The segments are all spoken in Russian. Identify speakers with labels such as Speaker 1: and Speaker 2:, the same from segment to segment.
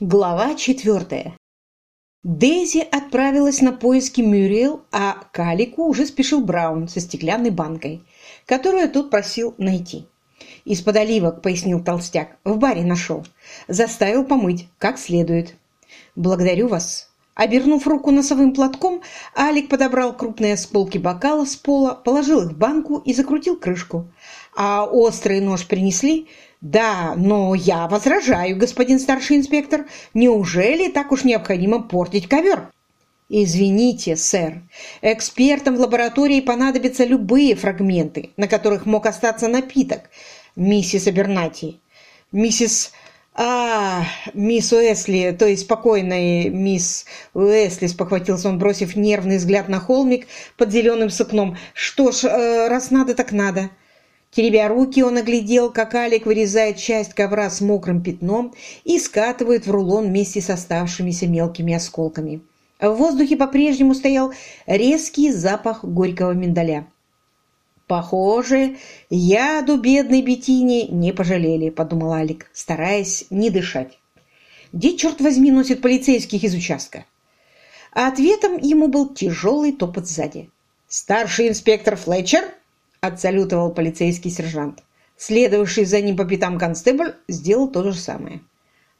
Speaker 1: Глава четвертая. Дейзи отправилась на поиски Мюриэл, а к Алику уже спешил Браун со стеклянной банкой, которую тот просил найти. «Из-под оливок», — пояснил толстяк, — «в баре нашел. Заставил помыть, как следует». «Благодарю вас». Обернув руку носовым платком, Алик подобрал крупные осколки бокала с пола, положил их в банку и закрутил крышку. «А острый нож принесли?» «Да, но я возражаю, господин старший инспектор. Неужели так уж необходимо портить ковер?» «Извините, сэр. Экспертам в лаборатории понадобятся любые фрагменты, на которых мог остаться напиток, миссис Абернати. Миссис... А, мисс Уэсли, то есть спокойная мисс Уэсли, спохватился он, бросив нервный взгляд на холмик под зеленым сукном. Что ж, э, раз надо, так надо. Теребя руки, он оглядел, как Алик вырезает часть ковра с мокрым пятном и скатывает в рулон вместе с оставшимися мелкими осколками. В воздухе по-прежнему стоял резкий запах горького миндаля. «Похоже, яду бедной Бетине не пожалели», — подумал Алик, стараясь не дышать. «Где, черт возьми, носит полицейских из участка?» А ответом ему был тяжелый топот сзади. «Старший инспектор Флетчер?» — отсалютовал полицейский сержант. Следовавший за ним по пятам констебль сделал то же самое.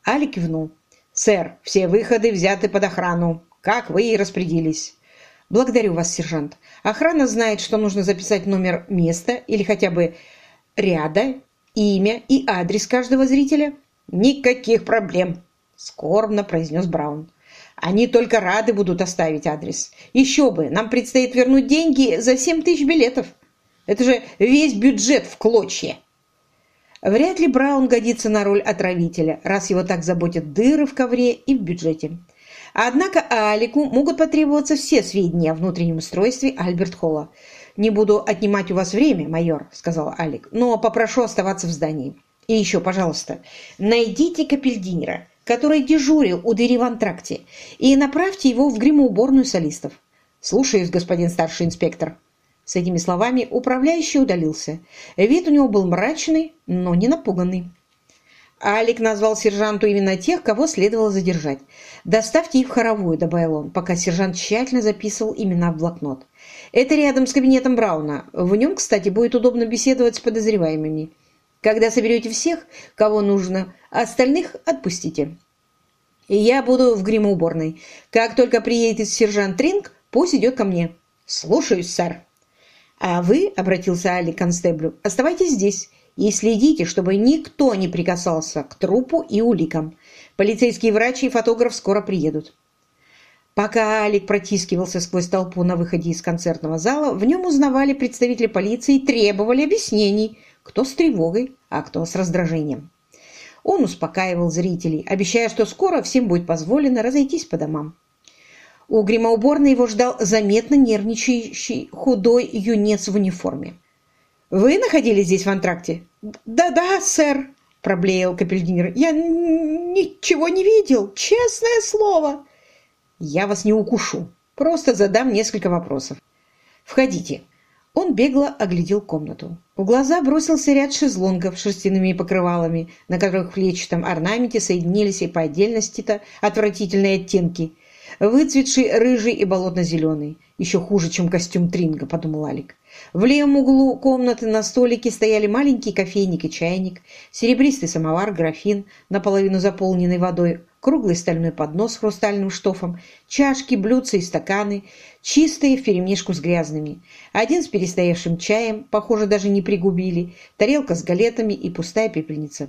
Speaker 1: Али кивнул. «Сэр, все выходы взяты под охрану, как вы и распорядились». «Благодарю вас, сержант. Охрана знает, что нужно записать номер места или хотя бы ряда, имя и адрес каждого зрителя?» «Никаких проблем», — скорбно произнес Браун. «Они только рады будут оставить адрес. Еще бы, нам предстоит вернуть деньги за семь тысяч билетов». Это же весь бюджет в клочья. Вряд ли Браун годится на роль отравителя, раз его так заботят дыры в ковре и в бюджете. Однако Алику могут потребоваться все сведения о внутреннем устройстве Альберт Холла. «Не буду отнимать у вас время, майор», — сказал Алик, «но попрошу оставаться в здании. И еще, пожалуйста, найдите Капельдинера, который дежурил у двери в антракте, и направьте его в гримоуборную солистов». «Слушаюсь, господин старший инспектор». С этими словами управляющий удалился. Вид у него был мрачный, но не напуганный. Алик назвал сержанту именно тех, кого следовало задержать. «Доставьте их в хоровую», — добавил он, пока сержант тщательно записывал имена в блокнот. «Это рядом с кабинетом Брауна. В нем, кстати, будет удобно беседовать с подозреваемыми. Когда соберете всех, кого нужно, остальных отпустите. Я буду в гримоуборной. Как только приедет сержант Тринг, пусть идет ко мне». «Слушаюсь, сэр». «А вы, — обратился Али к констеблю, — оставайтесь здесь и следите, чтобы никто не прикасался к трупу и уликам. Полицейские врачи и фотограф скоро приедут». Пока Алик протискивался сквозь толпу на выходе из концертного зала, в нем узнавали представители полиции и требовали объяснений, кто с тревогой, а кто с раздражением. Он успокаивал зрителей, обещая, что скоро всем будет позволено разойтись по домам. У гримоуборной его ждал заметно нервничающий худой юнец в униформе. «Вы находились здесь в антракте?» «Да-да, сэр», — проблеял капельдинер. «Я ничего не видел, честное слово». «Я вас не укушу, просто задам несколько вопросов. Входите». Он бегло оглядел комнату. В глаза бросился ряд шезлонгов с шерстяными покрывалами, на которых в флечатом орнаменте соединились и по отдельности-то отвратительные оттенки – Выцветший, рыжий и болотно-зеленый. Еще хуже, чем костюм Тринга, подумал Алик. В левом углу комнаты на столике стояли маленький кофейник и чайник, серебристый самовар, графин, наполовину заполненный водой, круглый стальной поднос с хрустальным штофом, чашки, блюдца и стаканы, чистые вперемешку с грязными. Один с перестоявшим чаем, похоже, даже не пригубили, тарелка с галетами и пустая пепельница.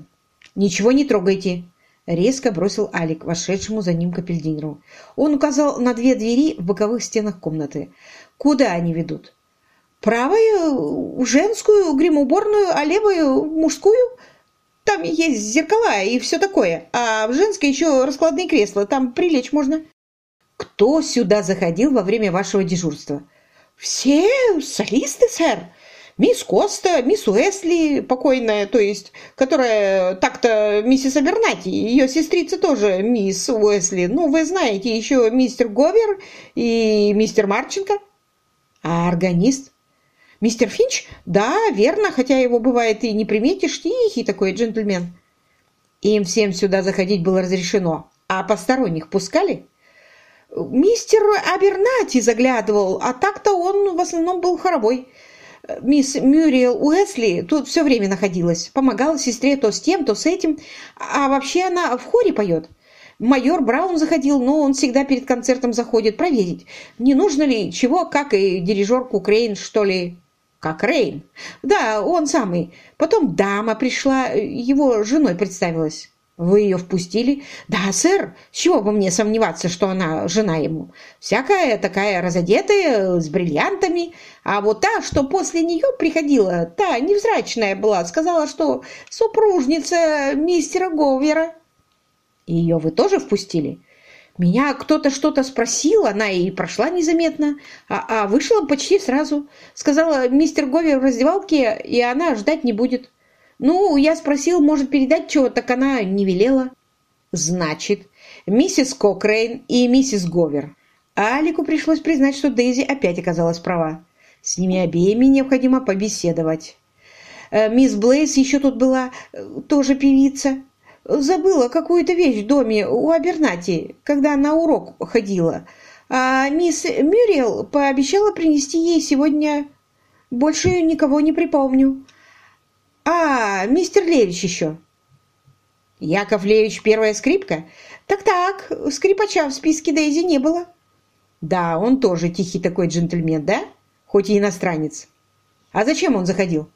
Speaker 1: «Ничего не трогайте!» Резко бросил Алик, вошедшему за ним капельдинеру. Он указал на две двери в боковых стенах комнаты. «Куда они ведут?» «Правую – женскую гримуборную, а левую – мужскую. Там есть зеркала и все такое. А в женской еще раскладные кресла. Там прилечь можно». «Кто сюда заходил во время вашего дежурства?» «Все солисты, сэр. Мисс Коста, мисс Уэсли, покойная, то есть, которая так-то миссис Абернати, ее сестрица тоже мисс Уэсли. Ну, вы знаете, еще мистер Говер и мистер Марченко. А органист? Мистер Финч? Да, верно, хотя его бывает и не приметишь, тихий такой джентльмен. Им всем сюда заходить было разрешено. А посторонних пускали? Мистер Абернати заглядывал, а так-то он в основном был хоровой. Мисс Мюриел Уэсли тут все время находилась. Помогала сестре то с тем, то с этим. А вообще она в хоре поет. Майор Браун заходил, но он всегда перед концертом заходит проверить, не нужно ли чего, как и дирижер Кукрейн, что ли. Как Рейн. Да, он самый. Потом дама пришла, его женой представилась. Вы ее впустили? Да, сэр. С чего бы мне сомневаться, что она жена ему? Всякая такая разодетая, с бриллиантами. А вот та, что после нее приходила, та невзрачная была, сказала, что супружница мистера Говера. Ее вы тоже впустили? Меня кто-то что-то спросил, она и прошла незаметно, а, а вышла почти сразу. Сказала, мистер Говер в раздевалке, и она ждать не будет. Ну, я спросил, может передать чего, так она не велела. Значит, миссис Кокрейн и миссис Говер. Алику пришлось признать, что Дейзи опять оказалась права. С ними обеими необходимо побеседовать. Э, мисс Блейс еще тут была, э, тоже певица. Забыла какую-то вещь в доме у Абернати, когда на урок ходила. А мисс Мюрриел пообещала принести ей сегодня... Больше никого не припомню. А, мистер Левич еще. Яков Левич первая скрипка? Так-так, скрипача в списке Дейзи не было. Да, он тоже тихий такой джентльмен, да? Хоть и иностранец. А зачем он заходил?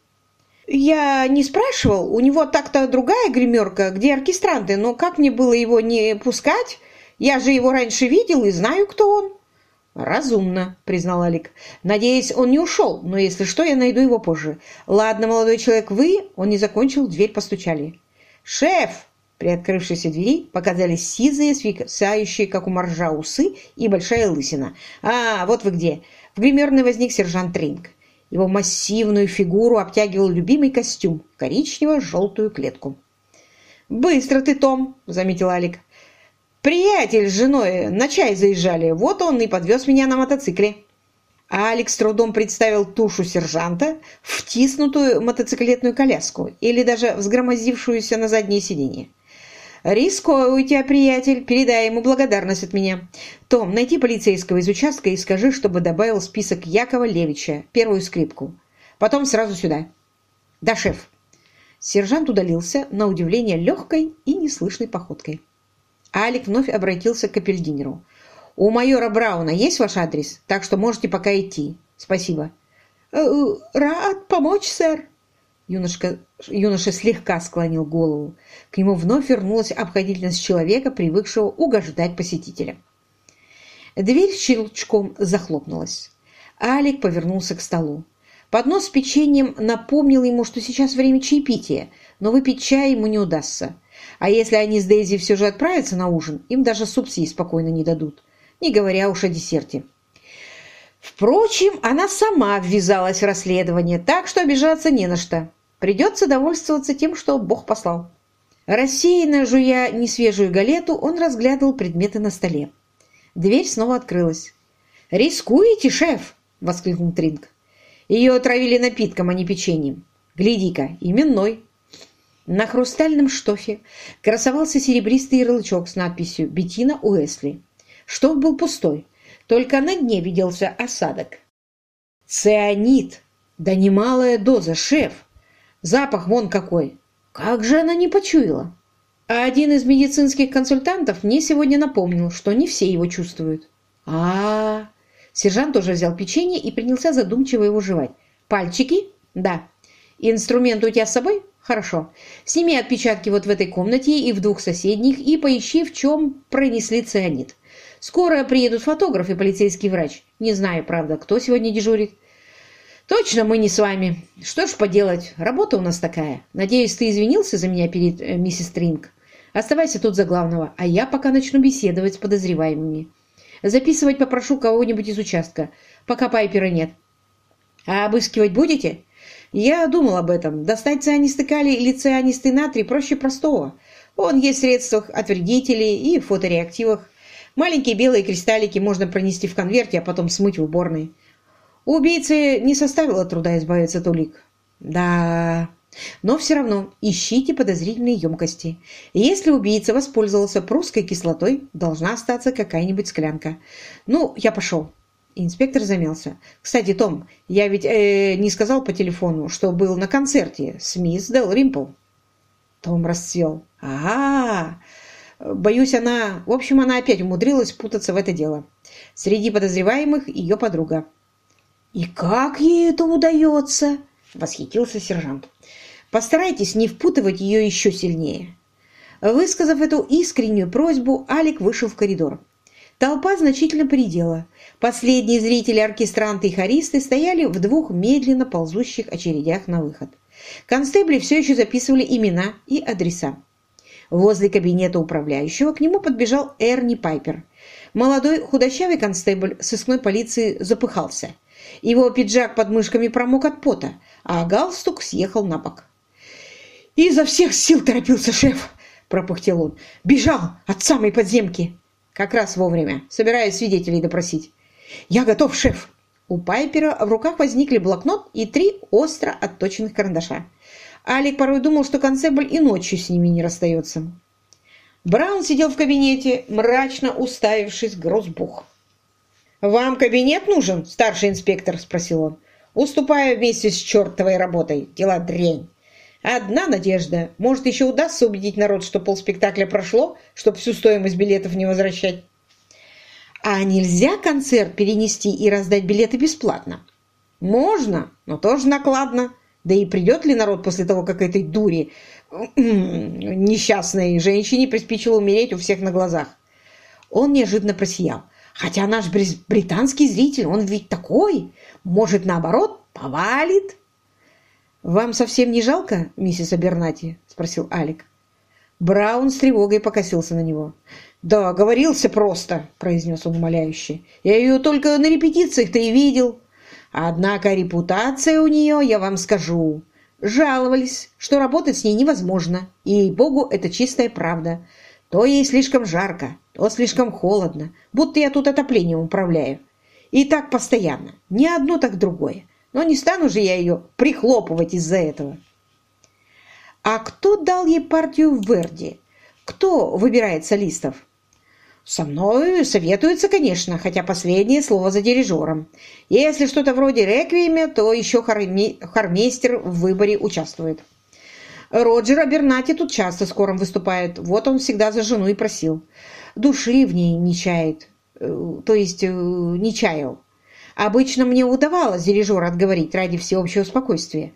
Speaker 1: Я не спрашивал, у него так-то другая гримерка, где оркестранты, но как мне было его не пускать? Я же его раньше видел и знаю, кто он. «Разумно», — признал Алик. «Надеюсь, он не ушел, но если что, я найду его позже. Ладно, молодой человек, вы...» Он не закончил, дверь постучали. «Шеф!» При открывшейся двери показались сизые, свисающие, как у моржа, усы и большая лысина. «А, вот вы где!» В гримерной возник сержант Тринг. Его массивную фигуру обтягивал любимый костюм коричнево-желтую клетку. «Быстро ты, Том!» — заметил Алик. Приятель с женой на чай заезжали, вот он и подвез меня на мотоцикле. А Алекс трудом представил тушу сержанта, втиснутую мотоциклетную коляску или даже взгромоздившуюся на заднее сиденье. «Рисковый у тебя, приятель, передай ему благодарность от меня. Том, найди полицейского из участка и скажи, чтобы добавил список Якова Левича, первую скрипку. Потом сразу сюда». «Да, шеф». Сержант удалился, на удивление, легкой и неслышной походкой. Алик вновь обратился к капельдинеру. «У майора Брауна есть ваш адрес, так что можете пока идти. Спасибо». «Э, э, «Рад помочь, сэр». Юношка, юноша слегка склонил голову. К нему вновь вернулась обходительность человека, привыкшего угождать посетителям. Дверь щелчком захлопнулась. Алик повернулся к столу. Поднос с печеньем напомнил ему, что сейчас время чаепития, но выпить чай ему не удастся. А если они с Дейзи все же отправятся на ужин, им даже суп съесть спокойно не дадут, не говоря уж о десерте. Впрочем, она сама ввязалась в расследование, так что обижаться не на что. Придется довольствоваться тем, что Бог послал. Рассеянно жуя несвежую галету, он разглядывал предметы на столе. Дверь снова открылась. «Рискуете, шеф?» — воскликнул Тринг. «Ее отравили напитком, а не печеньем. Гляди-ка, именной». На хрустальном штофе красовался серебристый ярлычок с надписью «Беттина Уэсли». Штоф был пустой, только на дне виделся осадок. «Цианид! Да немалая доза, шеф! Запах вон какой! Как же она не почуяла!» А один из медицинских консультантов мне сегодня напомнил, что не все его чувствуют. а, -а, -а. Сержант тоже взял печенье и принялся задумчиво его жевать. «Пальчики?» «Да». «Инструмент у тебя с собой?» Хорошо. Сними отпечатки вот в этой комнате и в двух соседних и поищи, в чем пронесли цианид. Скоро приедут фотограф и полицейский врач. Не знаю, правда, кто сегодня дежурит. Точно мы не с вами. Что ж поделать, работа у нас такая. Надеюсь, ты извинился за меня перед э, миссис Тринг. Оставайся тут за главного, а я пока начну беседовать с подозреваемыми. Записывать попрошу кого-нибудь из участка, пока Пайпера нет. А обыскивать будете? Я думал об этом. Достать цианистый калий или цианистый натрий проще простого. Он есть в средствах от вредителей и фотореактивах. Маленькие белые кристаллики можно пронести в конверте, а потом смыть в уборной. У убийцы не составило труда избавиться от улик. Да, Но все равно ищите подозрительные емкости. Если убийца воспользовался прусской кислотой, должна остаться какая-нибудь склянка. Ну, я пошел. Инспектор замялся. «Кстати, Том, я ведь э, не сказал по телефону, что был на концерте с мисс Дел Римпл». Том расцвел. «Ага, боюсь, она... В общем, она опять умудрилась путаться в это дело. Среди подозреваемых ее подруга». «И как ей это удается?» — восхитился сержант. «Постарайтесь не впутывать ее еще сильнее». Высказав эту искреннюю просьбу, Алик вышел в коридор. Толпа значительно предела. Последние зрители, оркестранты и хористы стояли в двух медленно ползущих очередях на выход. Констебли все еще записывали имена и адреса. Возле кабинета управляющего к нему подбежал Эрни Пайпер. Молодой худощавый констебль сыскной полиции запыхался. Его пиджак под мышками промок от пота, а галстук съехал на бок. «Изо всех сил торопился шеф!» – пропыхтел он. «Бежал от самой подземки!» Как раз вовремя. Собираюсь свидетелей допросить. Я готов, шеф. У Пайпера в руках возникли блокнот и три остро отточенных карандаша. Алик порой думал, что констебль и ночью с ними не расстается. Браун сидел в кабинете, мрачно уставившись грозбух. «Вам кабинет нужен, старший инспектор?» – спросил он. «Уступаю вместе с чертовой работой. Дела дрянь. Одна надежда. Может, еще удастся убедить народ, что полспектакля прошло, чтобы всю стоимость билетов не возвращать. А нельзя концерт перенести и раздать билеты бесплатно? Можно, но тоже накладно. Да и придет ли народ после того, как этой дури, несчастной женщине, приспичило умереть у всех на глазах? Он неожиданно просиял. Хотя наш британский зритель, он ведь такой, может, наоборот, повалит. «Вам совсем не жалко, миссис Абернати?» – спросил Алик. Браун с тревогой покосился на него. «Да, говорился просто», – произнес он умоляюще. «Я ее только на репетициях-то и видел. Однако репутация у нее, я вам скажу. Жаловались, что работать с ней невозможно, и, богу, это чистая правда. То ей слишком жарко, то слишком холодно, будто я тут отоплением управляю. И так постоянно, ни одно, так другое. Но не стану же я ее прихлопывать из-за этого. А кто дал ей партию в Верди? Кто выбирает солистов? Со мной советуются, конечно, хотя последнее слово за дирижером. Если что-то вроде реквиема, то еще харми... хармейстер в выборе участвует. Роджер Абернати тут часто скором выступает. Вот он всегда за жену и просил. Души в ней не чает. Э, то есть э, не чаял. Обычно мне удавалось дирижера отговорить ради всеобщего спокойствия.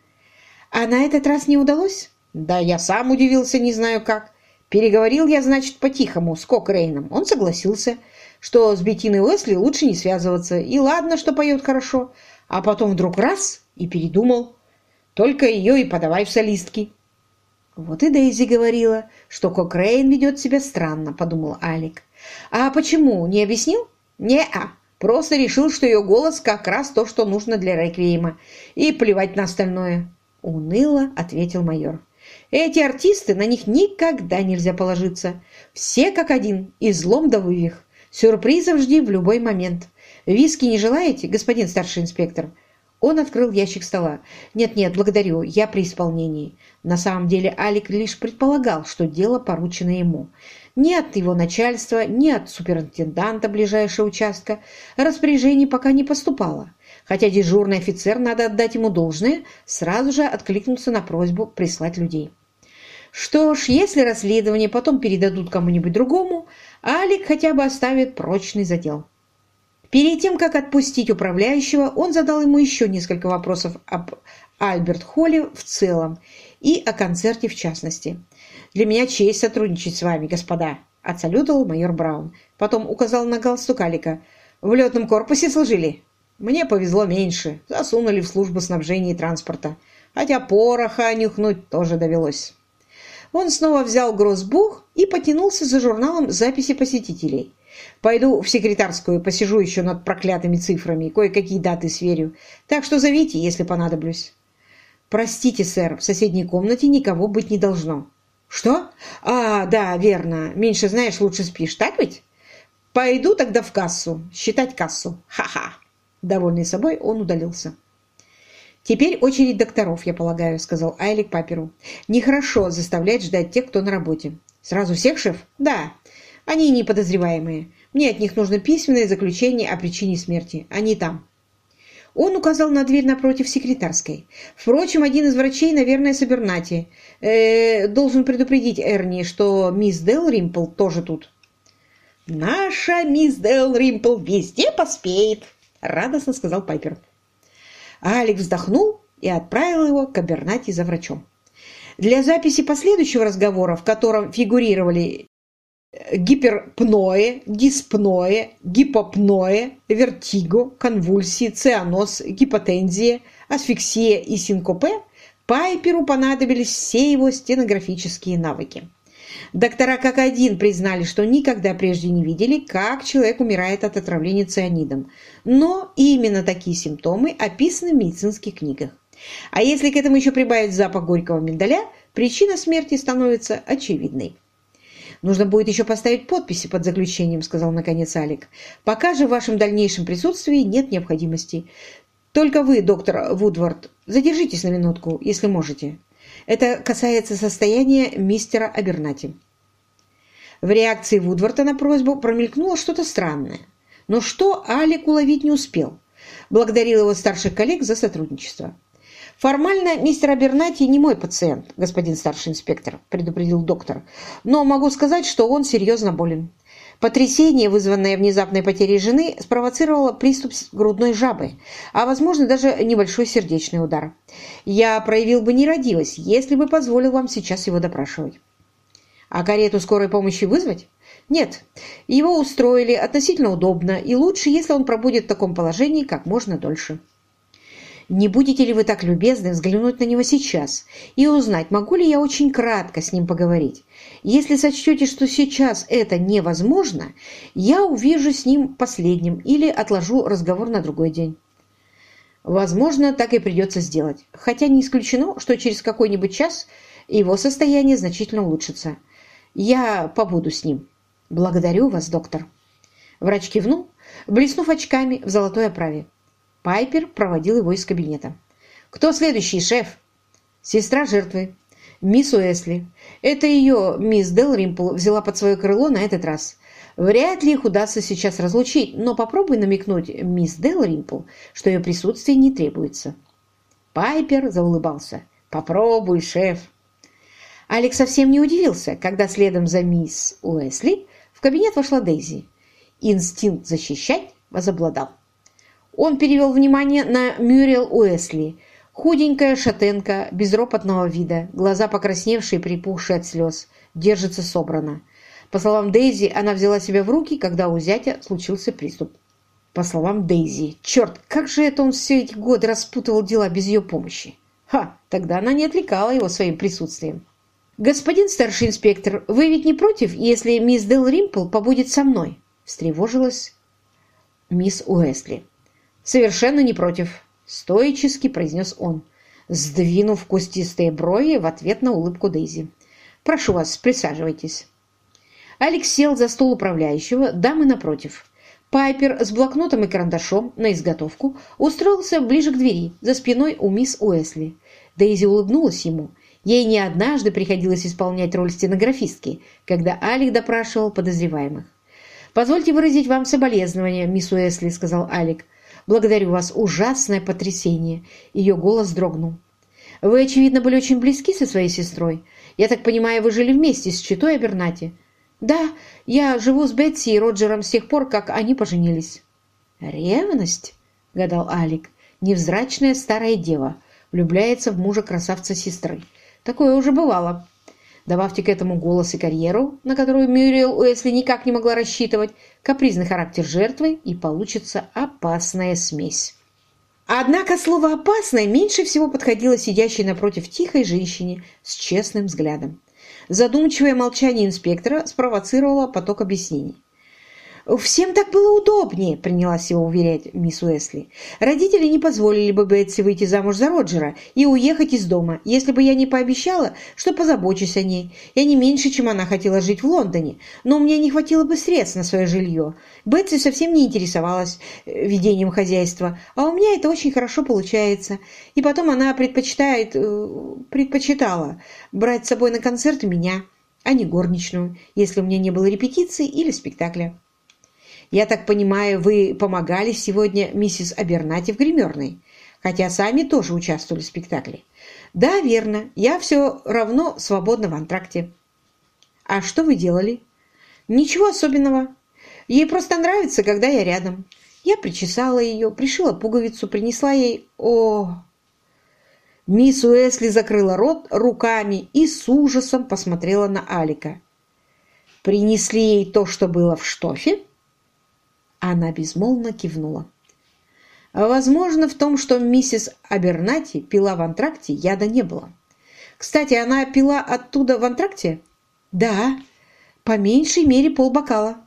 Speaker 1: А на этот раз не удалось? Да я сам удивился, не знаю как. Переговорил я, значит, по-тихому с Кокрейном. Он согласился, что с Беттиной Уэсли лучше не связываться. И ладно, что поет хорошо. А потом вдруг раз и передумал. Только ее и подавай в солистки. Вот и Дейзи говорила, что Кокрейн ведет себя странно, подумал Алик. А почему, не объяснил? Не-а. Просто решил, что ее голос как раз то, что нужно для реквиема. И плевать на остальное. Уныло ответил майор. Эти артисты, на них никогда нельзя положиться. Все как один, и злом да вывих. Сюрпризов жди в любой момент. Виски не желаете, господин старший инспектор? Он открыл ящик стола. «Нет-нет, благодарю, я при исполнении». На самом деле Алик лишь предполагал, что дело поручено ему. Ни от его начальства, ни от суперинтенданта ближайшего участка распоряжений пока не поступало, хотя дежурный офицер, надо отдать ему должное, сразу же откликнулся на просьбу прислать людей. Что ж, если расследование потом передадут кому-нибудь другому, Алик хотя бы оставит прочный задел. Перед тем, как отпустить управляющего, он задал ему еще несколько вопросов об Альберт Холле в целом и о концерте в частности. Для меня честь сотрудничать с вами, господа», — отсалютовал майор Браун. Потом указал на галстук Алика. «В летном корпусе служили?» «Мне повезло меньше. Засунули в службу снабжения и транспорта. Хотя пороха нюхнуть тоже довелось». Он снова взял гроссбух и потянулся за журналом записи посетителей. «Пойду в секретарскую, посижу еще над проклятыми цифрами, кое-какие даты сверю. Так что зовите, если понадоблюсь». «Простите, сэр, в соседней комнате никого быть не должно». «Что? А, да, верно. Меньше знаешь, лучше спишь. Так ведь? Пойду тогда в кассу. Считать кассу. Ха-ха!» Довольный собой, он удалился. «Теперь очередь докторов, я полагаю», — сказал Айлик паперу. «Нехорошо заставлять ждать тех, кто на работе». «Сразу всех, шеф?» «Да. Они неподозреваемые. Мне от них нужно письменное заключение о причине смерти. Они там». Он указал на дверь напротив секретарской. Впрочем, один из врачей, наверное, с Абернати. Э, должен предупредить Эрни, что мисс Дел Римпл тоже тут. «Наша мисс Дел Римпл везде поспеет», — радостно сказал Пайпер. Алекс вздохнул и отправил его к Абернати за врачом. Для записи последующего разговора, в котором фигурировали гиперпное, диспное, гипопное, вертиго, конвульсии, цианоз, гипотензия, асфиксия и синкопе, Пайперу понадобились все его стенографические навыки. Доктора как один признали, что никогда прежде не видели, как человек умирает от отравления цианидом. Но именно такие симптомы описаны в медицинских книгах. А если к этому еще прибавить запах горького миндаля, причина смерти становится очевидной. «Нужно будет еще поставить подписи под заключением», — сказал наконец Алик. «Пока же в вашем дальнейшем присутствии нет необходимости. Только вы, доктор Вудвард, задержитесь на минутку, если можете. Это касается состояния мистера Абернати». В реакции Вудварда на просьбу промелькнуло что-то странное. Но что Алик уловить не успел. Благодарил его старших коллег за сотрудничество. «Формально мистер Абернати не мой пациент, господин старший инспектор», – предупредил доктор. «Но могу сказать, что он серьезно болен. Потрясение, вызванное внезапной потерей жены, спровоцировало приступ грудной жабы, а, возможно, даже небольшой сердечный удар. Я проявил бы нерадивость, если бы позволил вам сейчас его допрашивать». «А карету скорой помощи вызвать?» «Нет, его устроили относительно удобно, и лучше, если он пробудет в таком положении как можно дольше». Не будете ли вы так любезны взглянуть на него сейчас и узнать, могу ли я очень кратко с ним поговорить? Если сочтете, что сейчас это невозможно, я увижу с ним последним или отложу разговор на другой день. Возможно, так и придется сделать, хотя не исключено, что через какой-нибудь час его состояние значительно улучшится. Я побуду с ним. Благодарю вас, доктор. Врач кивнул, блеснув очками в золотой оправе. Пайпер проводил его из кабинета. «Кто следующий, шеф?» «Сестра жертвы. Мисс Уэсли. Это ее мисс Делримпл взяла под свое крыло на этот раз. Вряд ли их удастся сейчас разлучить, но попробуй намекнуть мисс Делримпл, что ее присутствие не требуется». Пайпер заулыбался. «Попробуй, шеф». Алекс совсем не удивился, когда следом за мисс Уэсли в кабинет вошла Дейзи. Инстинкт защищать возобладал. Он перевел внимание на Мюрриел Уэсли, худенькая шатенка, безропотного вида, глаза покрасневшие, припухшие от слез, держится собрано. По словам Дейзи, она взяла себя в руки, когда у зятя случился приступ. По словам Дейзи, черт, как же это он все эти годы распутывал дела без ее помощи? Ха, тогда она не отвлекала его своим присутствием. «Господин старший инспектор, вы ведь не против, если мисс Дел Римпл побудет со мной?» встревожилась мисс Уэсли. «Совершенно не против», — стоически произнес он, сдвинув кустистые брови в ответ на улыбку Дейзи. «Прошу вас, присаживайтесь». Алекс сел за стол управляющего, дамы напротив. Пайпер с блокнотом и карандашом на изготовку устроился ближе к двери, за спиной у мисс Уэсли. Дейзи улыбнулась ему. Ей не однажды приходилось исполнять роль стенографистки, когда Алик допрашивал подозреваемых. «Позвольте выразить вам соболезнования, мисс Уэсли», — сказал Алик. Благодарю вас, ужасное потрясение!» Ее голос дрогнул. «Вы, очевидно, были очень близки со своей сестрой. Я так понимаю, вы жили вместе с Читой Абернати?» «Да, я живу с Бетси и Роджером с тех пор, как они поженились». «Ревность?» — гадал Алик. «Невзрачная старая дева влюбляется в мужа красавца сестры. Такое уже бывало. Добавьте к этому голос и карьеру, на которую Мюрриел Уэсли никак не могла рассчитывать, капризный характер жертвы, и получится опасная смесь. Однако слово «опасное» меньше всего подходило сидящей напротив тихой женщине с честным взглядом. Задумчивое молчание инспектора спровоцировало поток объяснений. «Всем так было удобнее», — принялась его уверять мисс Уэсли. «Родители не позволили бы Бетси выйти замуж за Роджера и уехать из дома, если бы я не пообещала, что позабочусь о ней. Я не меньше, чем она хотела жить в Лондоне, но у меня не хватило бы средств на свое жилье. Бетси совсем не интересовалась э, ведением хозяйства, а у меня это очень хорошо получается. И потом она предпочитает, э, предпочитала брать с собой на концерт меня, а не горничную, если у меня не было репетиции или спектакля». Я так понимаю, вы помогали сегодня миссис Абернати в гримерной, хотя сами тоже участвовали в спектакле. Да, верно. Я все равно свободна в антракте. А что вы делали? Ничего особенного. Ей просто нравится, когда я рядом. Я причесала ее, пришила пуговицу, принесла ей... О! Мисс Уэсли закрыла рот руками и с ужасом посмотрела на Алика. Принесли ей то, что было в штофе? Она безмолвно кивнула. Возможно, в том, что миссис Абернати пила в антракте, яда не было. Кстати, она пила оттуда в антракте? Да, по меньшей мере полбокала.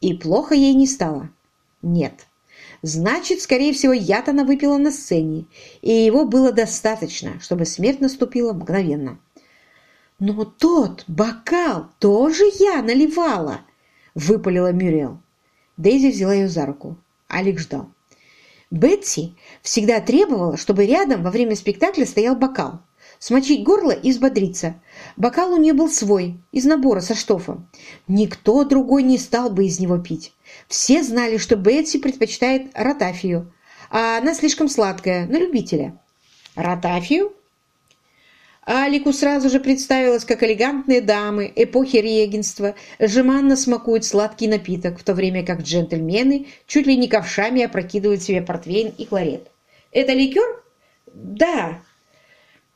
Speaker 1: И плохо ей не стало? Нет. Значит, скорее всего, яд она выпила на сцене, и его было достаточно, чтобы смерть наступила мгновенно. «Но тот бокал тоже я наливала!» – выпалила Мюрриел. Дейзи взяла ее за руку. Алик ждал. Бетси всегда требовала, чтобы рядом во время спектакля стоял бокал. Смочить горло и взбодриться. Бокал у нее был свой, из набора со штофом. Никто другой не стал бы из него пить. Все знали, что Бетси предпочитает ротафию, а она слишком сладкая, на любителя. Ротафию? Алику сразу же представилось, как элегантные дамы эпохи регенства жеманно смакуют сладкий напиток, в то время как джентльмены чуть ли не ковшами опрокидывают себе портвейн и кларет. «Это ликер?» «Да».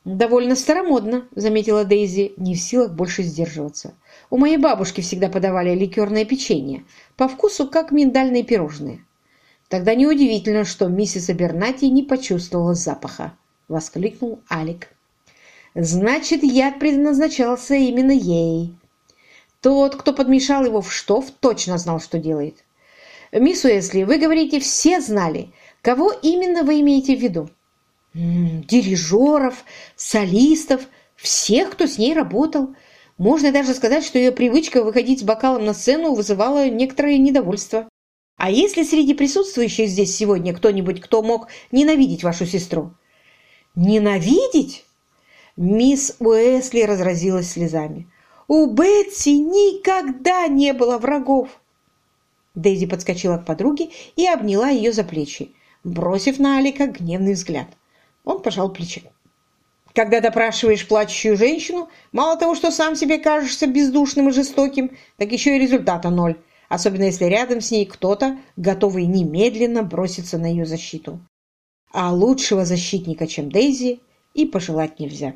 Speaker 1: «Довольно старомодно», — заметила Дейзи, не в силах больше сдерживаться. «У моей бабушки всегда подавали ликерное печенье, по вкусу как миндальные пирожные». «Тогда неудивительно, что миссис Абернати не почувствовала запаха», — воскликнул Алик. Значит, яд предназначался именно ей. Тот, кто подмешал его в штоф, точно знал, что делает. Мисс Уэсли, вы говорите, все знали. Кого именно вы имеете в виду? дирижеров, солистов, всех, кто с ней работал. Можно даже сказать, что ее привычка выходить с бокалом на сцену вызывала некоторое недовольство. А если среди присутствующих здесь сегодня кто-нибудь, кто мог ненавидеть вашу сестру? Ненавидеть? Мисс Уэсли разразилась слезами. «У Бетси никогда не было врагов!» Дейзи подскочила к подруге и обняла ее за плечи, бросив на Алика гневный взгляд. Он пожал плечами. Когда допрашиваешь плачущую женщину, мало того, что сам себе кажешься бездушным и жестоким, так еще и результата ноль, особенно если рядом с ней кто-то, готовый немедленно броситься на ее защиту. А лучшего защитника, чем Дейзи, и пожелать нельзя.